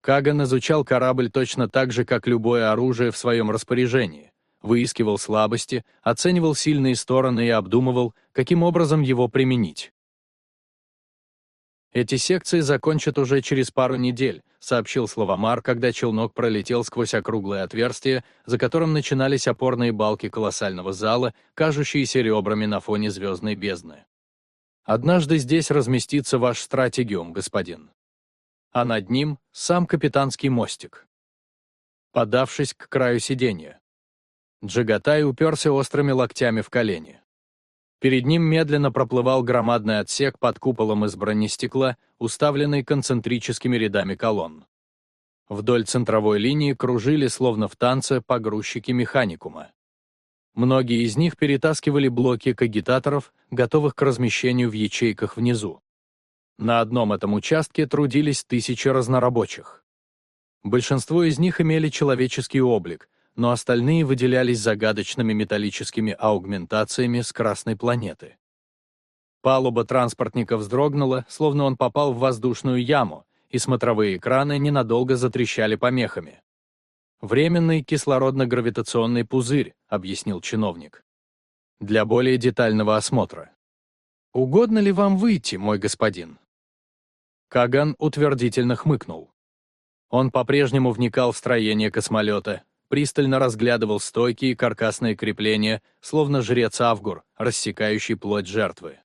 Каган изучал корабль точно так же, как любое оружие в своем распоряжении, выискивал слабости, оценивал сильные стороны и обдумывал, каким образом его применить. «Эти секции закончат уже через пару недель», сообщил Словомар, когда челнок пролетел сквозь округлое отверстие, за которым начинались опорные балки колоссального зала, кажущиеся ребрами на фоне звездной бездны. «Однажды здесь разместится ваш стратегиум, господин а над ним сам капитанский мостик. Подавшись к краю сиденья, Джагатай уперся острыми локтями в колени. Перед ним медленно проплывал громадный отсек под куполом из бронестекла, уставленный концентрическими рядами колонн. Вдоль центровой линии кружили, словно в танце, погрузчики механикума. Многие из них перетаскивали блоки кагитаторов, готовых к размещению в ячейках внизу. На одном этом участке трудились тысячи разнорабочих. Большинство из них имели человеческий облик, но остальные выделялись загадочными металлическими аугментациями с Красной планеты. Палуба транспортника вздрогнула, словно он попал в воздушную яму, и смотровые экраны ненадолго затрещали помехами. «Временный кислородно-гравитационный пузырь», — объяснил чиновник. «Для более детального осмотра». «Угодно ли вам выйти, мой господин?» Каган утвердительно хмыкнул. Он по-прежнему вникал в строение космолета, пристально разглядывал стойки и каркасные крепления, словно жрец Авгур, рассекающий плоть жертвы.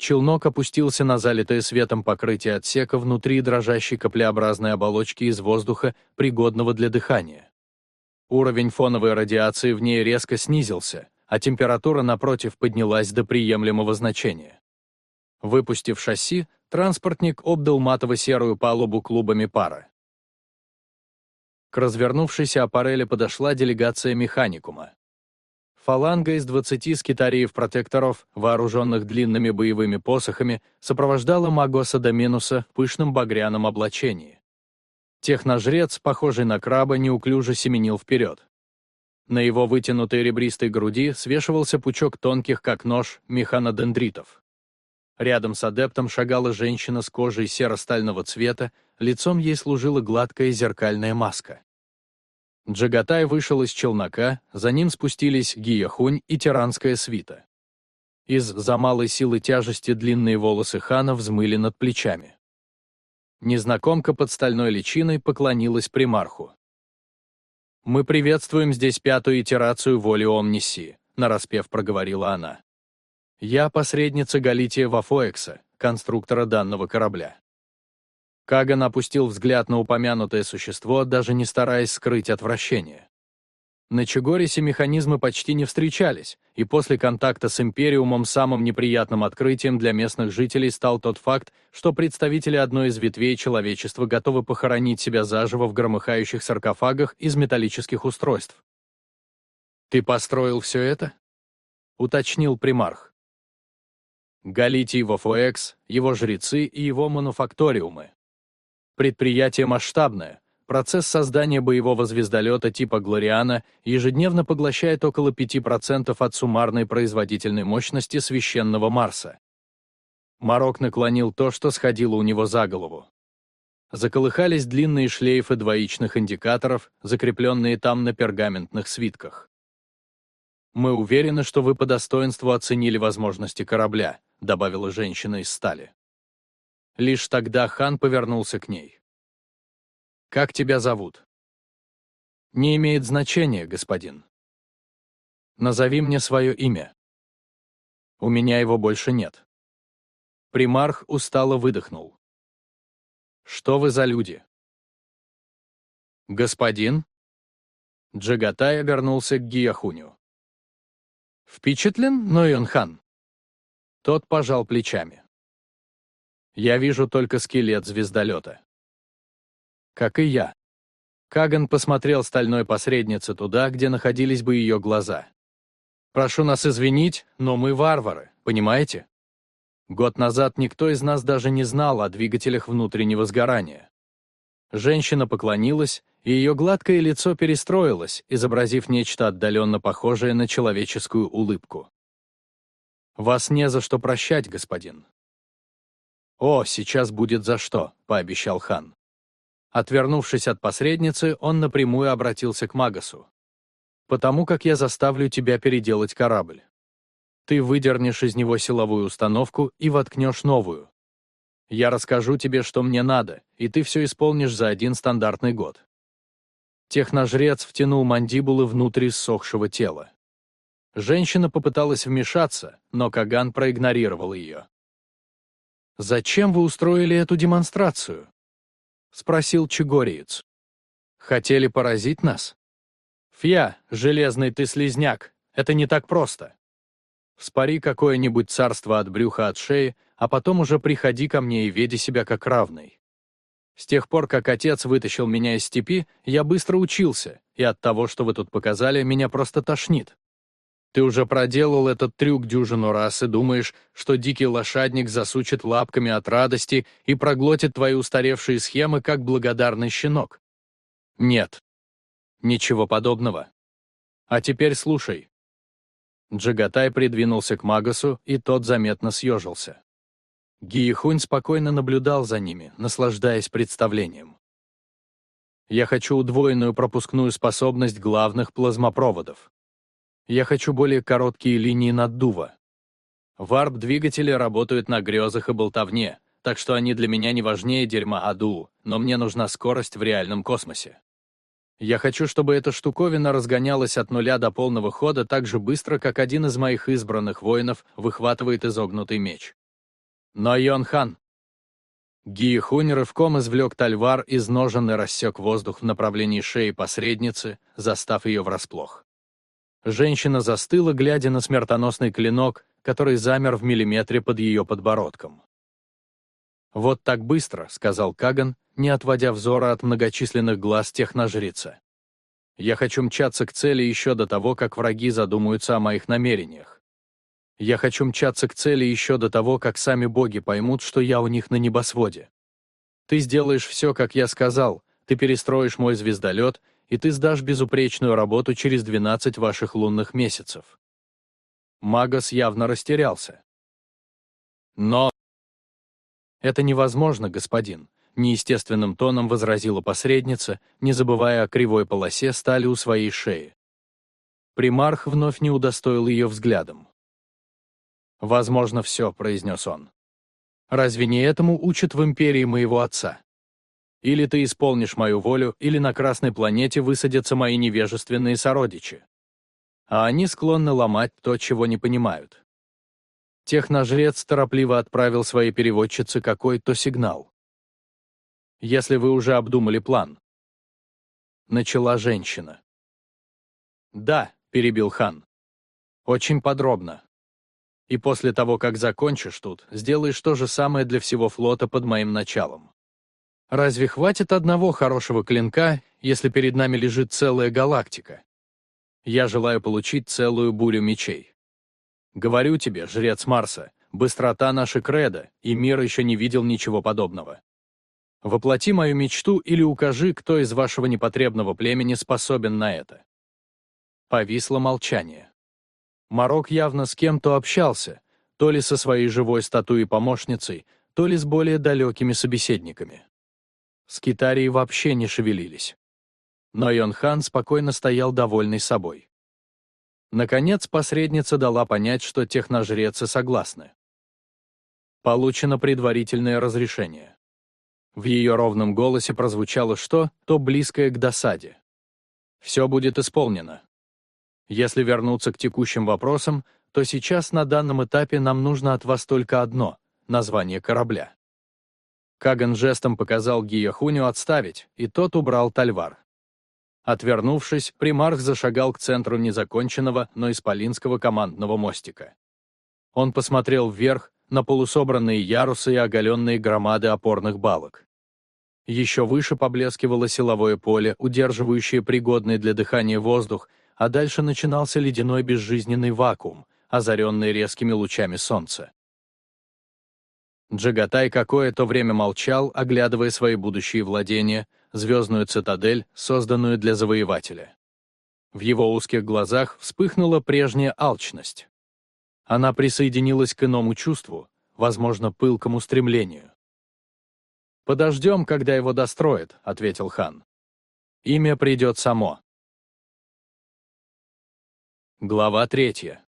Челнок опустился на залитое светом покрытие отсека внутри дрожащей каплеобразной оболочки из воздуха, пригодного для дыхания. Уровень фоновой радиации в ней резко снизился, а температура, напротив, поднялась до приемлемого значения. Выпустив шасси, транспортник обдал матово-серую палубу клубами пара. К развернувшейся аппарели подошла делегация механикума. Фаланга из 20 скитариев-протекторов, вооруженных длинными боевыми посохами, сопровождала Магоса Доминуса в пышном багряном облачении. Техножрец, похожий на краба, неуклюже семенил вперед. На его вытянутой ребристой груди свешивался пучок тонких, как нож, механодендритов. Рядом с адептом шагала женщина с кожей серо-стального цвета, лицом ей служила гладкая зеркальная маска. Джагатай вышел из челнока, за ним спустились Гияхунь и тиранская свита. Из-за малой силы тяжести длинные волосы хана взмыли над плечами. Незнакомка под стальной личиной поклонилась примарху. «Мы приветствуем здесь пятую итерацию воли Омниси», — нараспев проговорила она. «Я посредница Галития Вафоекса, конструктора данного корабля. Каган опустил взгляд на упомянутое существо, даже не стараясь скрыть отвращение. На Чегорисе механизмы почти не встречались, и после контакта с Империумом самым неприятным открытием для местных жителей стал тот факт, что представители одной из ветвей человечества готовы похоронить себя заживо в громыхающих саркофагах из металлических устройств. «Ты построил все это?» — уточнил примарх. Галитий Вофуэкс, его жрецы и его мануфакториумы. Предприятие масштабное. Процесс создания боевого звездолета типа «Глориана» ежедневно поглощает около 5% от суммарной производительной мощности священного Марса. Марок наклонил то, что сходило у него за голову. Заколыхались длинные шлейфы двоичных индикаторов, закрепленные там на пергаментных свитках. «Мы уверены, что вы по достоинству оценили возможности корабля», добавила женщина из стали. Лишь тогда хан повернулся к ней. «Как тебя зовут?» «Не имеет значения, господин. Назови мне свое имя. У меня его больше нет». Примарх устало выдохнул. «Что вы за люди?» «Господин?» Джагатай обернулся к Гияхуню. «Впечатлен, Нойон хан?» Тот пожал плечами. Я вижу только скелет звездолета. Как и я. Каган посмотрел стальной посреднице туда, где находились бы ее глаза. «Прошу нас извинить, но мы варвары, понимаете? Год назад никто из нас даже не знал о двигателях внутреннего сгорания». Женщина поклонилась, и ее гладкое лицо перестроилось, изобразив нечто отдаленно похожее на человеческую улыбку. «Вас не за что прощать, господин. «О, сейчас будет за что», — пообещал хан. Отвернувшись от посредницы, он напрямую обратился к Магасу. «Потому как я заставлю тебя переделать корабль. Ты выдернешь из него силовую установку и воткнешь новую. Я расскажу тебе, что мне надо, и ты все исполнишь за один стандартный год». Техножрец втянул мандибулы внутрь ссохшего тела. Женщина попыталась вмешаться, но Каган проигнорировал ее. «Зачем вы устроили эту демонстрацию?» — спросил Чегориец. «Хотели поразить нас?» «Фья, железный ты слизняк, это не так просто. Вспори какое-нибудь царство от брюха от шеи, а потом уже приходи ко мне и веди себя как равный. С тех пор, как отец вытащил меня из степи, я быстро учился, и от того, что вы тут показали, меня просто тошнит. Ты уже проделал этот трюк дюжину раз и думаешь, что дикий лошадник засучит лапками от радости и проглотит твои устаревшие схемы, как благодарный щенок. Нет. Ничего подобного. А теперь слушай. Джагатай придвинулся к Магасу, и тот заметно съежился. Гиехунь спокойно наблюдал за ними, наслаждаясь представлением. «Я хочу удвоенную пропускную способность главных плазмопроводов. Я хочу более короткие линии наддува. Варп-двигатели работают на грезах и болтовне, так что они для меня не важнее дерьма Аду, но мне нужна скорость в реальном космосе. Я хочу, чтобы эта штуковина разгонялась от нуля до полного хода так же быстро, как один из моих избранных воинов выхватывает изогнутый меч. Но Йон-хан... Ги Хунь рывком извлек тальвар из ножен и рассек воздух в направлении шеи посредницы, застав ее врасплох. Женщина застыла, глядя на смертоносный клинок, который замер в миллиметре под ее подбородком. «Вот так быстро», — сказал Каган, не отводя взора от многочисленных глаз техножрица. «Я хочу мчаться к цели еще до того, как враги задумаются о моих намерениях. Я хочу мчаться к цели еще до того, как сами боги поймут, что я у них на небосводе. Ты сделаешь все, как я сказал, ты перестроишь мой звездолет, и ты сдашь безупречную работу через 12 ваших лунных месяцев. Магас явно растерялся. Но... Это невозможно, господин, неестественным тоном возразила посредница, не забывая о кривой полосе стали у своей шеи. Примарх вновь не удостоил ее взглядом. «Возможно, все», — произнес он. «Разве не этому учат в империи моего отца?» Или ты исполнишь мою волю, или на Красной планете высадятся мои невежественные сородичи. А они склонны ломать то, чего не понимают. Техножрец торопливо отправил своей переводчице какой-то сигнал. «Если вы уже обдумали план». Начала женщина. «Да», — перебил хан. «Очень подробно. И после того, как закончишь тут, сделаешь то же самое для всего флота под моим началом. Разве хватит одного хорошего клинка, если перед нами лежит целая галактика? Я желаю получить целую бурю мечей. Говорю тебе, жрец Марса, быстрота наша кредо, и мир еще не видел ничего подобного. Воплоти мою мечту или укажи, кто из вашего непотребного племени способен на это. Повисло молчание. Марок явно с кем-то общался, то ли со своей живой статуей помощницей, то ли с более далекими собеседниками. Скитарии вообще не шевелились. Но Йонхан спокойно стоял довольный собой. Наконец, посредница дала понять, что техножрецы согласны. Получено предварительное разрешение. В ее ровном голосе прозвучало что, то близкое к досаде. Все будет исполнено. Если вернуться к текущим вопросам, то сейчас на данном этапе нам нужно от вас только одно — название корабля. Каган жестом показал Гияхуню отставить, и тот убрал тальвар. Отвернувшись, примарх зашагал к центру незаконченного, но исполинского командного мостика. Он посмотрел вверх, на полусобранные ярусы и оголенные громады опорных балок. Еще выше поблескивало силовое поле, удерживающее пригодный для дыхания воздух, а дальше начинался ледяной безжизненный вакуум, озаренный резкими лучами солнца. Джагатай какое-то время молчал, оглядывая свои будущие владения, звездную цитадель, созданную для завоевателя. В его узких глазах вспыхнула прежняя алчность. Она присоединилась к иному чувству, возможно, пылкому стремлению. «Подождем, когда его достроят», — ответил хан. «Имя придет само». Глава третья.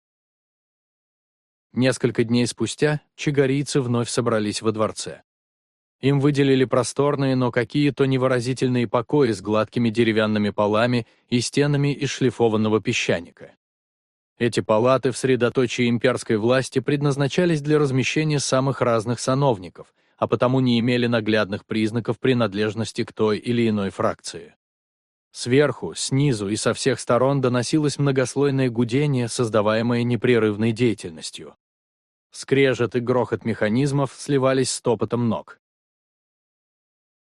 Несколько дней спустя чигарийцы вновь собрались во дворце. Им выделили просторные, но какие-то невыразительные покои с гладкими деревянными полами и стенами из шлифованного песчаника. Эти палаты в средоточии имперской власти предназначались для размещения самых разных сановников, а потому не имели наглядных признаков принадлежности к той или иной фракции. Сверху, снизу и со всех сторон доносилось многослойное гудение, создаваемое непрерывной деятельностью. Скрежет и грохот механизмов сливались с топотом ног.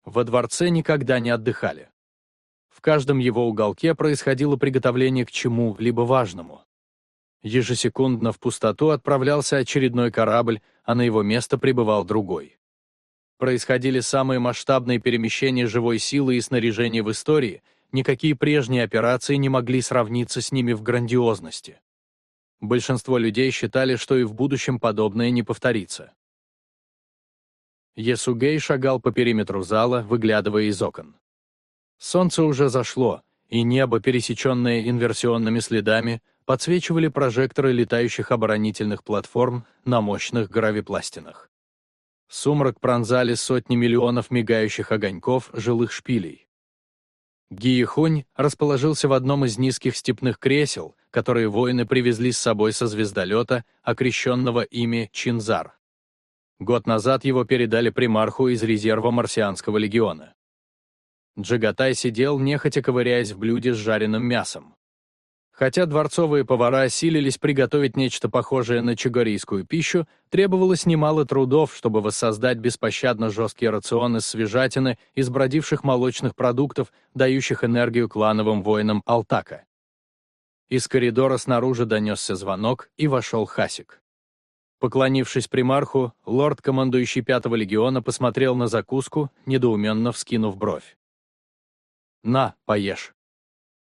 Во дворце никогда не отдыхали. В каждом его уголке происходило приготовление к чему-либо важному. Ежесекундно в пустоту отправлялся очередной корабль, а на его место прибывал другой. Происходили самые масштабные перемещения живой силы и снаряжения в истории, никакие прежние операции не могли сравниться с ними в грандиозности. Большинство людей считали, что и в будущем подобное не повторится. Есугей шагал по периметру зала, выглядывая из окон. Солнце уже зашло, и небо, пересеченное инверсионными следами, подсвечивали прожекторы летающих оборонительных платформ на мощных гравипластинах. Сумрак пронзали сотни миллионов мигающих огоньков жилых шпилей. Гиехунь расположился в одном из низких степных кресел, которые воины привезли с собой со звездолета, окрещенного ими Чинзар. Год назад его передали примарху из резерва марсианского легиона. Джагатай сидел, нехотя ковыряясь в блюде с жареным мясом. Хотя дворцовые повара осилились приготовить нечто похожее на чагарийскую пищу, требовалось немало трудов, чтобы воссоздать беспощадно жесткие рационы свежатины из бродивших молочных продуктов, дающих энергию клановым воинам Алтака. Из коридора снаружи донесся звонок, и вошел Хасик. Поклонившись примарху, лорд, командующий Пятого легиона, посмотрел на закуску, недоуменно вскинув бровь. «На, поешь».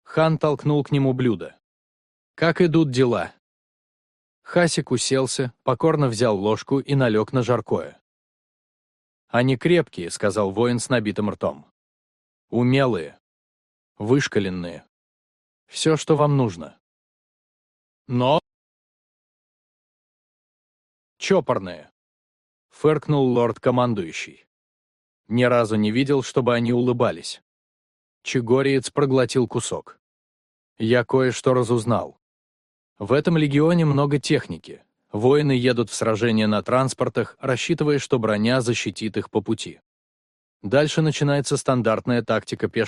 Хан толкнул к нему блюдо. «Как идут дела?» Хасик уселся, покорно взял ложку и налег на жаркое. «Они крепкие», — сказал воин с набитым ртом. «Умелые. Вышкаленные. Все, что вам нужно. Но...» «Чопорные», — фыркнул лорд-командующий. Ни разу не видел, чтобы они улыбались. Чегориец проглотил кусок. Я кое-что разузнал. В этом легионе много техники. Воины едут в сражения на транспортах, рассчитывая, что броня защитит их по пути. Дальше начинается стандартная тактика пешего